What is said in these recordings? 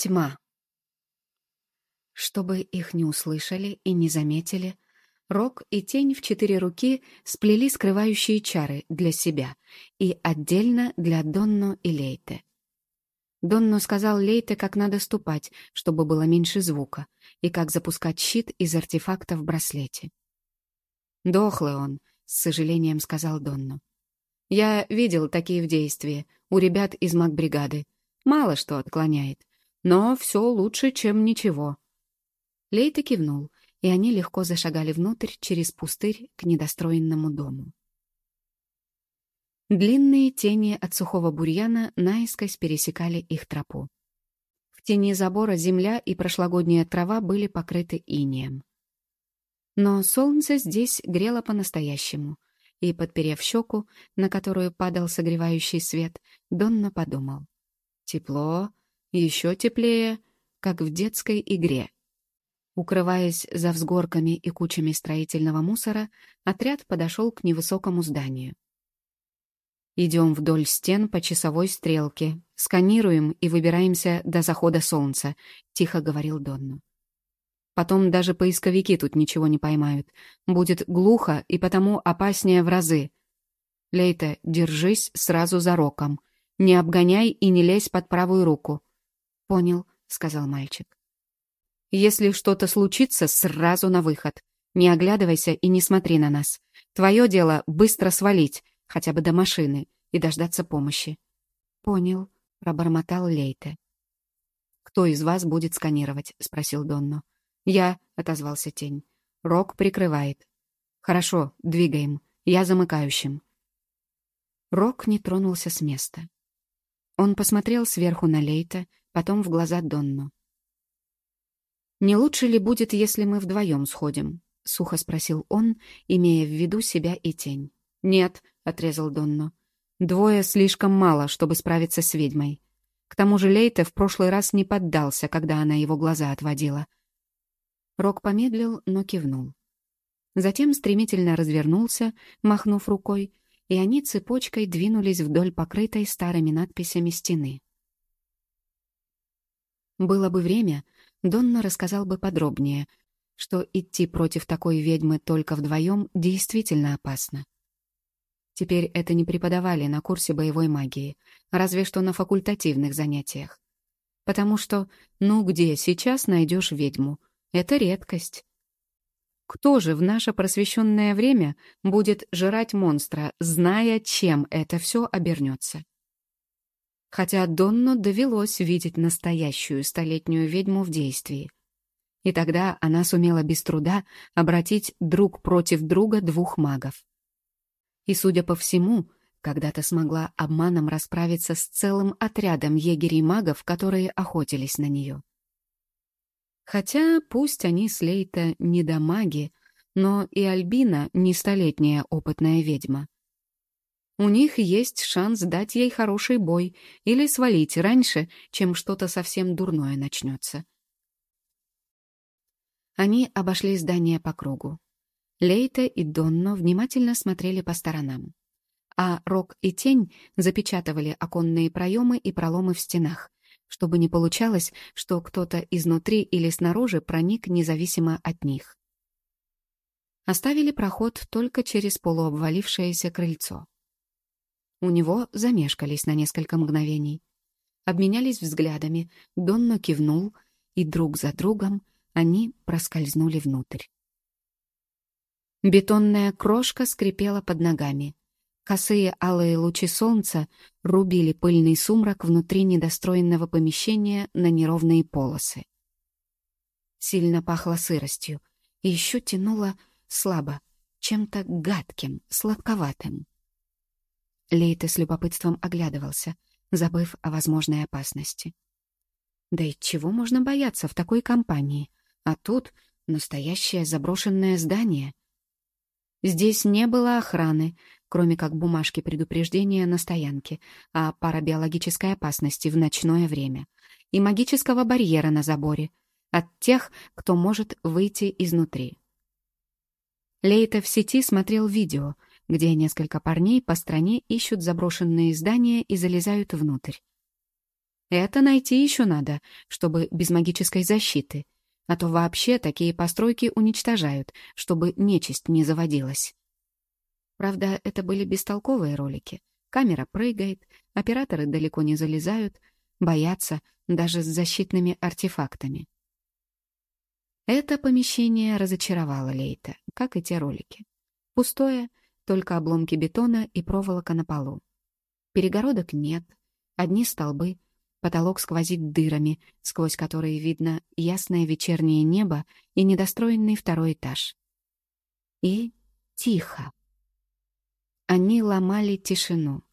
Тьма. Чтобы их не услышали и не заметили, Рок и Тень в четыре руки сплели скрывающие чары для себя и отдельно для Донно и Лейте. Донно сказал Лейте, как надо ступать, чтобы было меньше звука, и как запускать щит из артефакта в браслете. «Дохлый он», — с сожалением сказал Донно. «Я видел такие в действии у ребят из магбригады. Мало что отклоняет. Но все лучше, чем ничего. Лейта кивнул, и они легко зашагали внутрь через пустырь к недостроенному дому. Длинные тени от сухого бурьяна наискось пересекали их тропу. В тени забора земля и прошлогодняя трава были покрыты инеем. Но солнце здесь грело по-настоящему, и, подперев щеку, на которую падал согревающий свет, Донна подумал. Тепло, еще теплее, как в детской игре. Укрываясь за взгорками и кучами строительного мусора, отряд подошел к невысокому зданию. Идем вдоль стен по часовой стрелке, сканируем и выбираемся до захода солнца, тихо говорил Донну. Потом даже поисковики тут ничего не поймают. Будет глухо и потому опаснее в разы. Лейта, держись сразу за роком. Не обгоняй и не лезь под правую руку. «Понял», — сказал мальчик. «Если что-то случится, сразу на выход. Не оглядывайся и не смотри на нас. Твое дело — быстро свалить, хотя бы до машины, и дождаться помощи». «Понял», — пробормотал Лейте. «Кто из вас будет сканировать?» — спросил Донно. «Я», — отозвался тень. «Рок прикрывает». «Хорошо, двигаем. Я замыкающим». Рок не тронулся с места. Он посмотрел сверху на Лейта, потом в глаза Донну. «Не лучше ли будет, если мы вдвоем сходим?» — сухо спросил он, имея в виду себя и тень. «Нет», — отрезал Донну. «Двое слишком мало, чтобы справиться с ведьмой. К тому же Лейте в прошлый раз не поддался, когда она его глаза отводила». Рок помедлил, но кивнул. Затем стремительно развернулся, махнув рукой, и они цепочкой двинулись вдоль покрытой старыми надписями стены. Было бы время, Донна рассказал бы подробнее, что идти против такой ведьмы только вдвоем действительно опасно. Теперь это не преподавали на курсе боевой магии, разве что на факультативных занятиях. Потому что, ну где сейчас найдешь ведьму? Это редкость. Кто же в наше просвещенное время будет жрать монстра, зная, чем это все обернется? Хотя Донну довелось видеть настоящую столетнюю ведьму в действии. И тогда она сумела без труда обратить друг против друга двух магов. И, судя по всему, когда-то смогла обманом расправиться с целым отрядом егерей-магов, которые охотились на нее. Хотя пусть они с не до маги, но и Альбина не столетняя опытная ведьма. У них есть шанс дать ей хороший бой или свалить раньше, чем что-то совсем дурное начнется. Они обошли здание по кругу. Лейта и Донно внимательно смотрели по сторонам. А Рок и Тень запечатывали оконные проемы и проломы в стенах, чтобы не получалось, что кто-то изнутри или снаружи проник независимо от них. Оставили проход только через полуобвалившееся крыльцо. У него замешкались на несколько мгновений. Обменялись взглядами, Донно кивнул, и друг за другом они проскользнули внутрь. Бетонная крошка скрипела под ногами. Косые алые лучи солнца рубили пыльный сумрак внутри недостроенного помещения на неровные полосы. Сильно пахло сыростью, и еще тянуло слабо, чем-то гадким, сладковатым. Лейте с любопытством оглядывался, забыв о возможной опасности. Да и чего можно бояться в такой компании? А тут настоящее заброшенное здание. Здесь не было охраны, кроме как бумажки предупреждения на стоянке о парабиологической опасности в ночное время и магического барьера на заборе от тех, кто может выйти изнутри. Лейта в сети смотрел видео — где несколько парней по стране ищут заброшенные здания и залезают внутрь. Это найти еще надо, чтобы без магической защиты. А то вообще такие постройки уничтожают, чтобы нечисть не заводилась. Правда, это были бестолковые ролики. Камера прыгает, операторы далеко не залезают, боятся даже с защитными артефактами. Это помещение разочаровало Лейта, как и те ролики. Пустое, только обломки бетона и проволока на полу. Перегородок нет, одни столбы, потолок сквозит дырами, сквозь которые видно ясное вечернее небо и недостроенный второй этаж. И тихо. Они ломали тишину,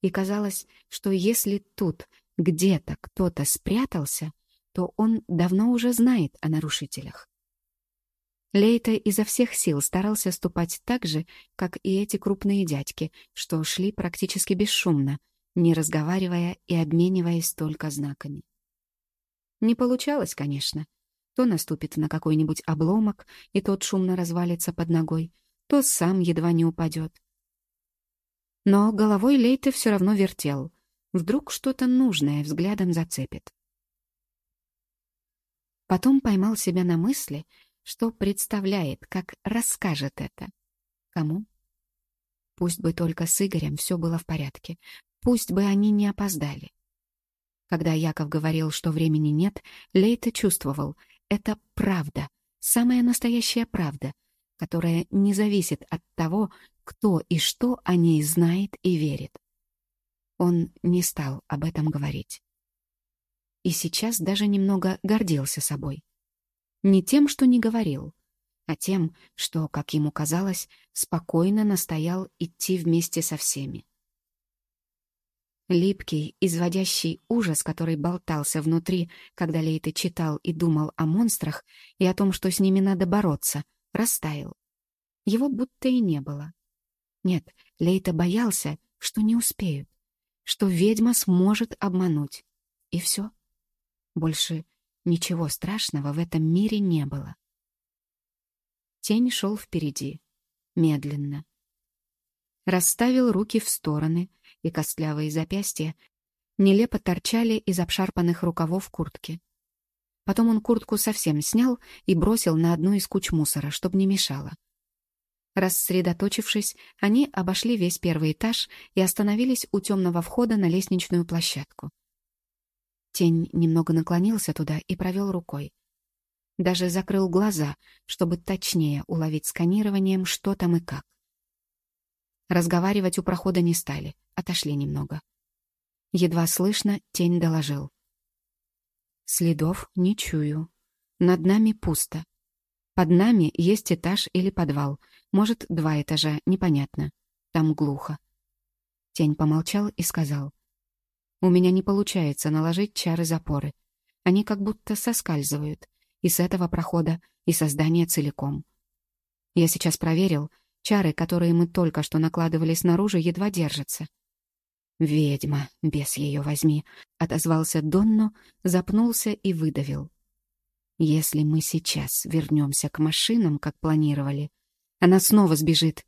и казалось, что если тут где-то кто-то спрятался, то он давно уже знает о нарушителях. Лейта изо всех сил старался ступать так же, как и эти крупные дядьки, что шли практически бесшумно, не разговаривая и обмениваясь только знаками. Не получалось, конечно. То наступит на какой-нибудь обломок, и тот шумно развалится под ногой, то сам едва не упадет. Но головой Лейта все равно вертел. Вдруг что-то нужное взглядом зацепит. Потом поймал себя на мысли, что представляет, как расскажет это. Кому? Пусть бы только с Игорем все было в порядке. Пусть бы они не опоздали. Когда Яков говорил, что времени нет, Лейта чувствовал — это правда, самая настоящая правда, которая не зависит от того, кто и что о ней знает и верит. Он не стал об этом говорить и сейчас даже немного гордился собой. Не тем, что не говорил, а тем, что, как ему казалось, спокойно настоял идти вместе со всеми. Липкий, изводящий ужас, который болтался внутри, когда Лейта читал и думал о монстрах и о том, что с ними надо бороться, растаял. Его будто и не было. Нет, Лейта боялся, что не успеют, что ведьма сможет обмануть. И все. Больше ничего страшного в этом мире не было. Тень шел впереди, медленно. Расставил руки в стороны, и костлявые запястья нелепо торчали из обшарпанных рукавов куртки. Потом он куртку совсем снял и бросил на одну из куч мусора, чтобы не мешало. Рассредоточившись, они обошли весь первый этаж и остановились у темного входа на лестничную площадку. Тень немного наклонился туда и провел рукой. Даже закрыл глаза, чтобы точнее уловить сканированием, что там и как. Разговаривать у прохода не стали, отошли немного. Едва слышно, тень доложил. Следов не чую. Над нами пусто. Под нами есть этаж или подвал. Может, два этажа, непонятно. Там глухо. Тень помолчал и сказал. У меня не получается наложить чары-запоры. Они как будто соскальзывают. И с этого прохода, и со здания целиком. Я сейчас проверил, чары, которые мы только что накладывали снаружи, едва держатся. «Ведьма, без ее возьми», — отозвался Донно, запнулся и выдавил. «Если мы сейчас вернемся к машинам, как планировали, она снова сбежит».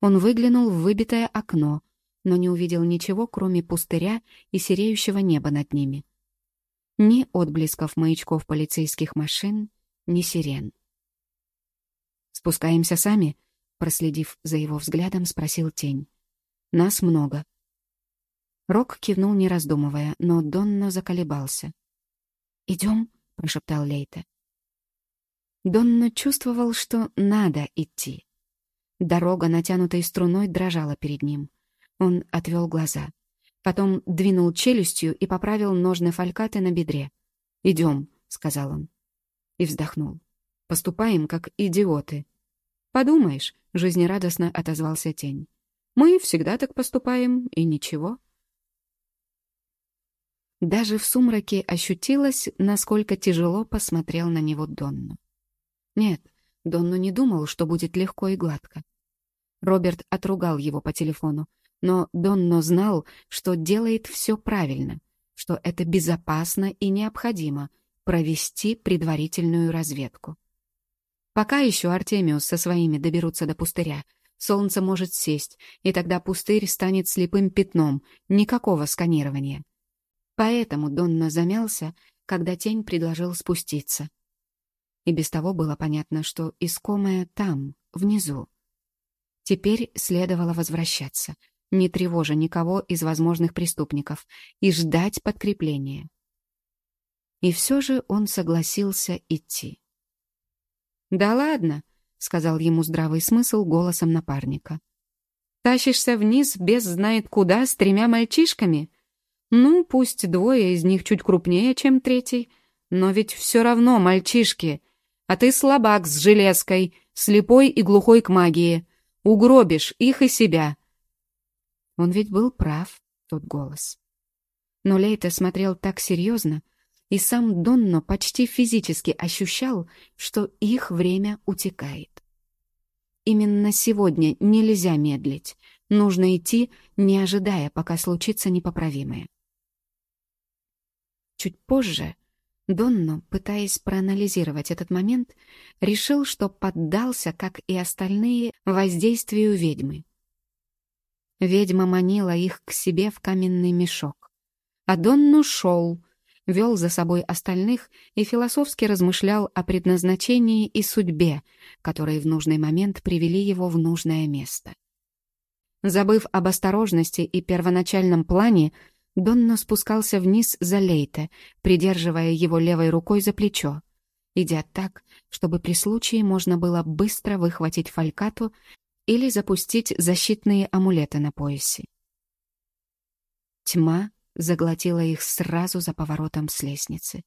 Он выглянул в выбитое окно, но не увидел ничего, кроме пустыря и сереющего неба над ними. Ни отблесков маячков полицейских машин, ни сирен. «Спускаемся сами?» — проследив за его взглядом, спросил тень. «Нас много». Рок кивнул, не раздумывая, но Донно заколебался. «Идем?» — прошептал Лейта. Донно чувствовал, что надо идти. Дорога, натянутой струной, дрожала перед ним. Он отвел глаза. Потом двинул челюстью и поправил ножны фалькаты на бедре. «Идем», — сказал он. И вздохнул. «Поступаем, как идиоты». «Подумаешь», — жизнерадостно отозвался тень. «Мы всегда так поступаем, и ничего». Даже в сумраке ощутилось, насколько тяжело посмотрел на него Донну. Нет, Донну не думал, что будет легко и гладко. Роберт отругал его по телефону, но Донно знал, что делает все правильно, что это безопасно и необходимо провести предварительную разведку. Пока еще Артемиус со своими доберутся до пустыря, солнце может сесть, и тогда пустырь станет слепым пятном, никакого сканирования. Поэтому Донна замялся, когда тень предложил спуститься. И без того было понятно, что искомое там, внизу. Теперь следовало возвращаться, не тревожа никого из возможных преступников, и ждать подкрепления. И все же он согласился идти. «Да ладно», — сказал ему здравый смысл голосом напарника. «Тащишься вниз без знает куда с тремя мальчишками? Ну, пусть двое из них чуть крупнее, чем третий, но ведь все равно мальчишки, а ты слабак с железкой, слепой и глухой к магии. Угробишь их и себя». Он ведь был прав, тот голос. Но Лейта смотрел так серьезно, и сам Донно почти физически ощущал, что их время утекает. Именно сегодня нельзя медлить, нужно идти, не ожидая, пока случится непоправимое. Чуть позже Донно, пытаясь проанализировать этот момент, решил, что поддался, как и остальные, воздействию ведьмы. Ведьма манила их к себе в каменный мешок. А Донно шел, вел за собой остальных и философски размышлял о предназначении и судьбе, которые в нужный момент привели его в нужное место. Забыв об осторожности и первоначальном плане, Донно спускался вниз за Лейте, придерживая его левой рукой за плечо, идя так, чтобы при случае можно было быстро выхватить фалькату или запустить защитные амулеты на поясе. Тьма заглотила их сразу за поворотом с лестницы.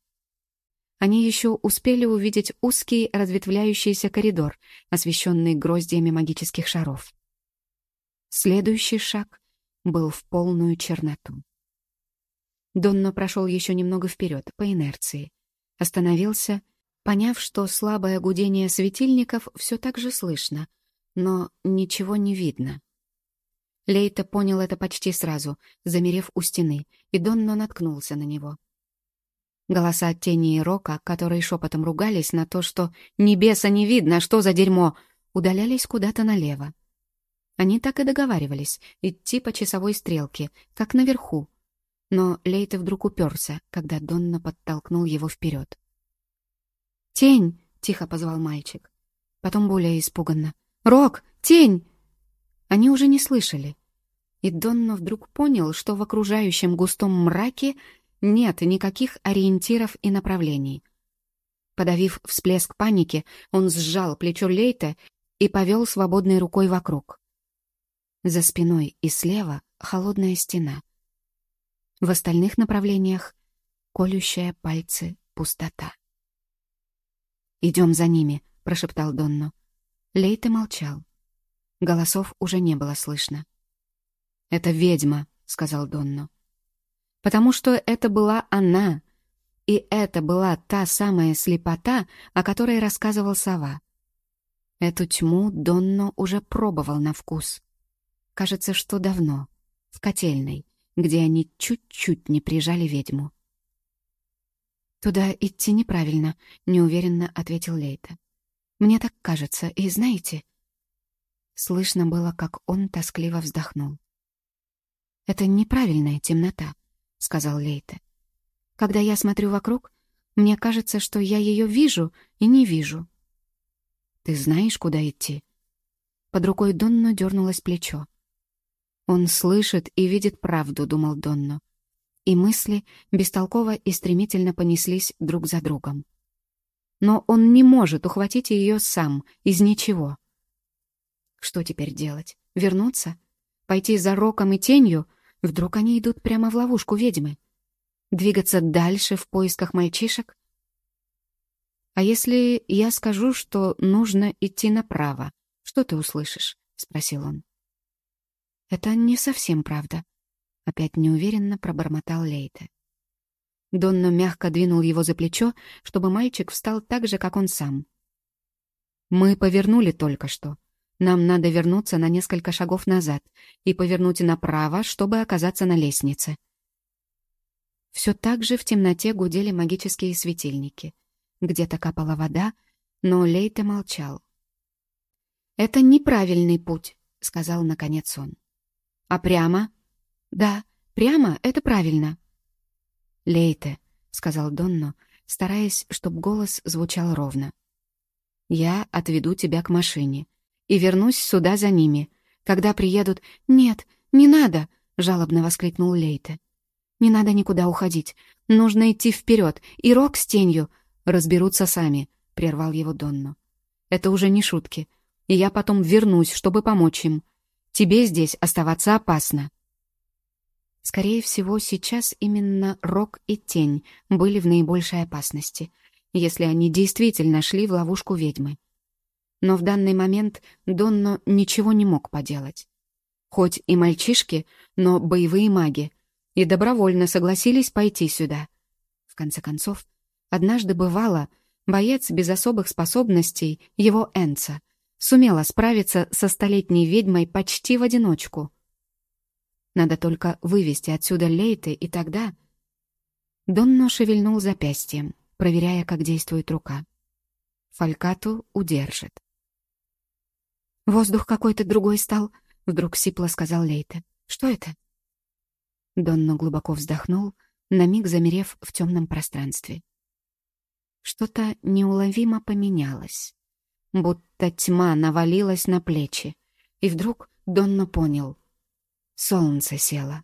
Они еще успели увидеть узкий разветвляющийся коридор, освещенный гроздьями магических шаров. Следующий шаг был в полную черноту. Донно прошел еще немного вперед, по инерции. Остановился, поняв, что слабое гудение светильников все так же слышно, но ничего не видно. Лейта понял это почти сразу, замерев у стены, и Донно наткнулся на него. Голоса Тени и Рока, которые шепотом ругались на то, что «небеса не видно, что за дерьмо!» удалялись куда-то налево. Они так и договаривались, идти по часовой стрелке, как наверху. Но Лейта вдруг уперся, когда Донна подтолкнул его вперед. «Тень!» — тихо позвал мальчик. Потом более испуганно. «Рок! Тень!» Они уже не слышали. И Донно вдруг понял, что в окружающем густом мраке нет никаких ориентиров и направлений. Подавив всплеск паники, он сжал плечо Лейта и повел свободной рукой вокруг. За спиной и слева холодная стена. В остальных направлениях колющая пальцы пустота. «Идем за ними», — прошептал Донно. Лейта молчал. Голосов уже не было слышно. «Это ведьма», — сказал Донно. «Потому что это была она, и это была та самая слепота, о которой рассказывал сова. Эту тьму Донно уже пробовал на вкус. Кажется, что давно, в котельной, где они чуть-чуть не прижали ведьму. «Туда идти неправильно», — неуверенно ответил Лейта. «Мне так кажется, и знаете...» Слышно было, как он тоскливо вздохнул. «Это неправильная темнота», — сказал Лейте. «Когда я смотрю вокруг, мне кажется, что я ее вижу и не вижу». «Ты знаешь, куда идти?» Под рукой Донно дернулось плечо. «Он слышит и видит правду», — думал Донно. И мысли бестолково и стремительно понеслись друг за другом. Но он не может ухватить ее сам, из ничего. Что теперь делать? Вернуться? Пойти за роком и тенью? Вдруг они идут прямо в ловушку ведьмы? Двигаться дальше в поисках мальчишек? «А если я скажу, что нужно идти направо, что ты услышишь?» — спросил он. «Это не совсем правда», — опять неуверенно пробормотал Лейте. Донно мягко двинул его за плечо, чтобы мальчик встал так же, как он сам. «Мы повернули только что. Нам надо вернуться на несколько шагов назад и повернуть направо, чтобы оказаться на лестнице. Все так же в темноте гудели магические светильники. Где-то капала вода, но Лейте молчал. «Это неправильный путь», — сказал наконец он. «А прямо?» «Да, прямо — это правильно». «Лейте», — сказал Донно, стараясь, чтобы голос звучал ровно. «Я отведу тебя к машине и вернусь сюда за ними. Когда приедут...» «Нет, не надо!» — жалобно воскликнул Лейте. «Не надо никуда уходить. Нужно идти вперед. И Рок с тенью разберутся сами», — прервал его Донно. «Это уже не шутки. И я потом вернусь, чтобы помочь им. Тебе здесь оставаться опасно». Скорее всего, сейчас именно Рок и Тень были в наибольшей опасности, если они действительно шли в ловушку ведьмы. Но в данный момент Донно ничего не мог поделать. Хоть и мальчишки, но боевые маги, и добровольно согласились пойти сюда. В конце концов, однажды бывало, боец без особых способностей, его Энца, сумела справиться со столетней ведьмой почти в одиночку — надо только вывести отсюда Лейты, и тогда... Донно шевельнул запястьем, проверяя, как действует рука. Фалькату удержит. «Воздух какой-то другой стал», — вдруг сипло сказал Лейте. «Что это?» Донно глубоко вздохнул, на миг замерев в темном пространстве. Что-то неуловимо поменялось, будто тьма навалилась на плечи, и вдруг Донно понял — Солнце село.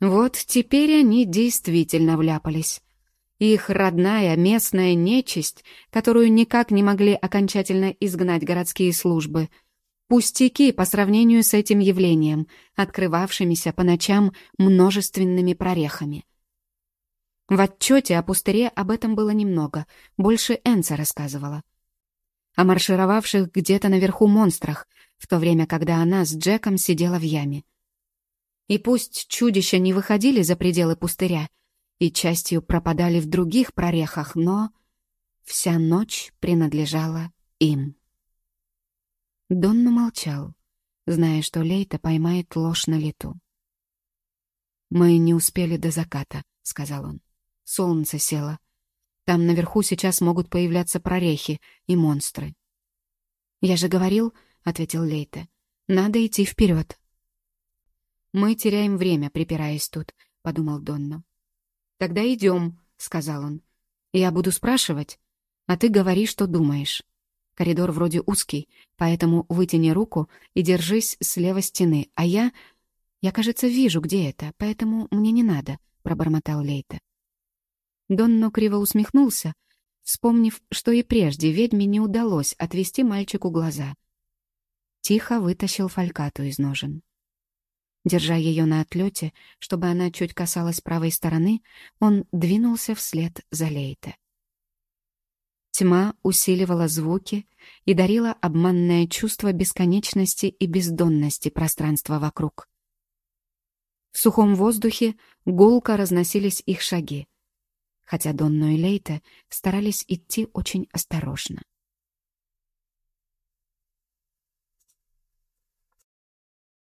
Вот теперь они действительно вляпались. Их родная местная нечисть, которую никак не могли окончательно изгнать городские службы, пустяки по сравнению с этим явлением, открывавшимися по ночам множественными прорехами. В отчете о пустыре об этом было немного, больше Энца рассказывала. О маршировавших где-то наверху монстрах — в то время, когда она с Джеком сидела в яме. И пусть чудища не выходили за пределы пустыря и частью пропадали в других прорехах, но вся ночь принадлежала им. Донна молчал, зная, что Лейта поймает ложь на лету. «Мы не успели до заката», — сказал он. «Солнце село. Там наверху сейчас могут появляться прорехи и монстры». «Я же говорил, — ответил Лейте. «Надо идти вперед». «Мы теряем время, припираясь тут», — подумал Донно. «Тогда идем», — сказал он. «Я буду спрашивать, а ты говори, что думаешь. Коридор вроде узкий, поэтому вытяни руку и держись слева стены, а я... Я, кажется, вижу, где это, поэтому мне не надо», — пробормотал Лейте. Донно криво усмехнулся, вспомнив, что и прежде ведьме не удалось отвести мальчику глаза — тихо вытащил фалькату из ножен. Держа ее на отлете, чтобы она чуть касалась правой стороны, он двинулся вслед за Лейте. Тьма усиливала звуки и дарила обманное чувство бесконечности и бездонности пространства вокруг. В сухом воздухе гулко разносились их шаги, хотя Донно и Лейте старались идти очень осторожно.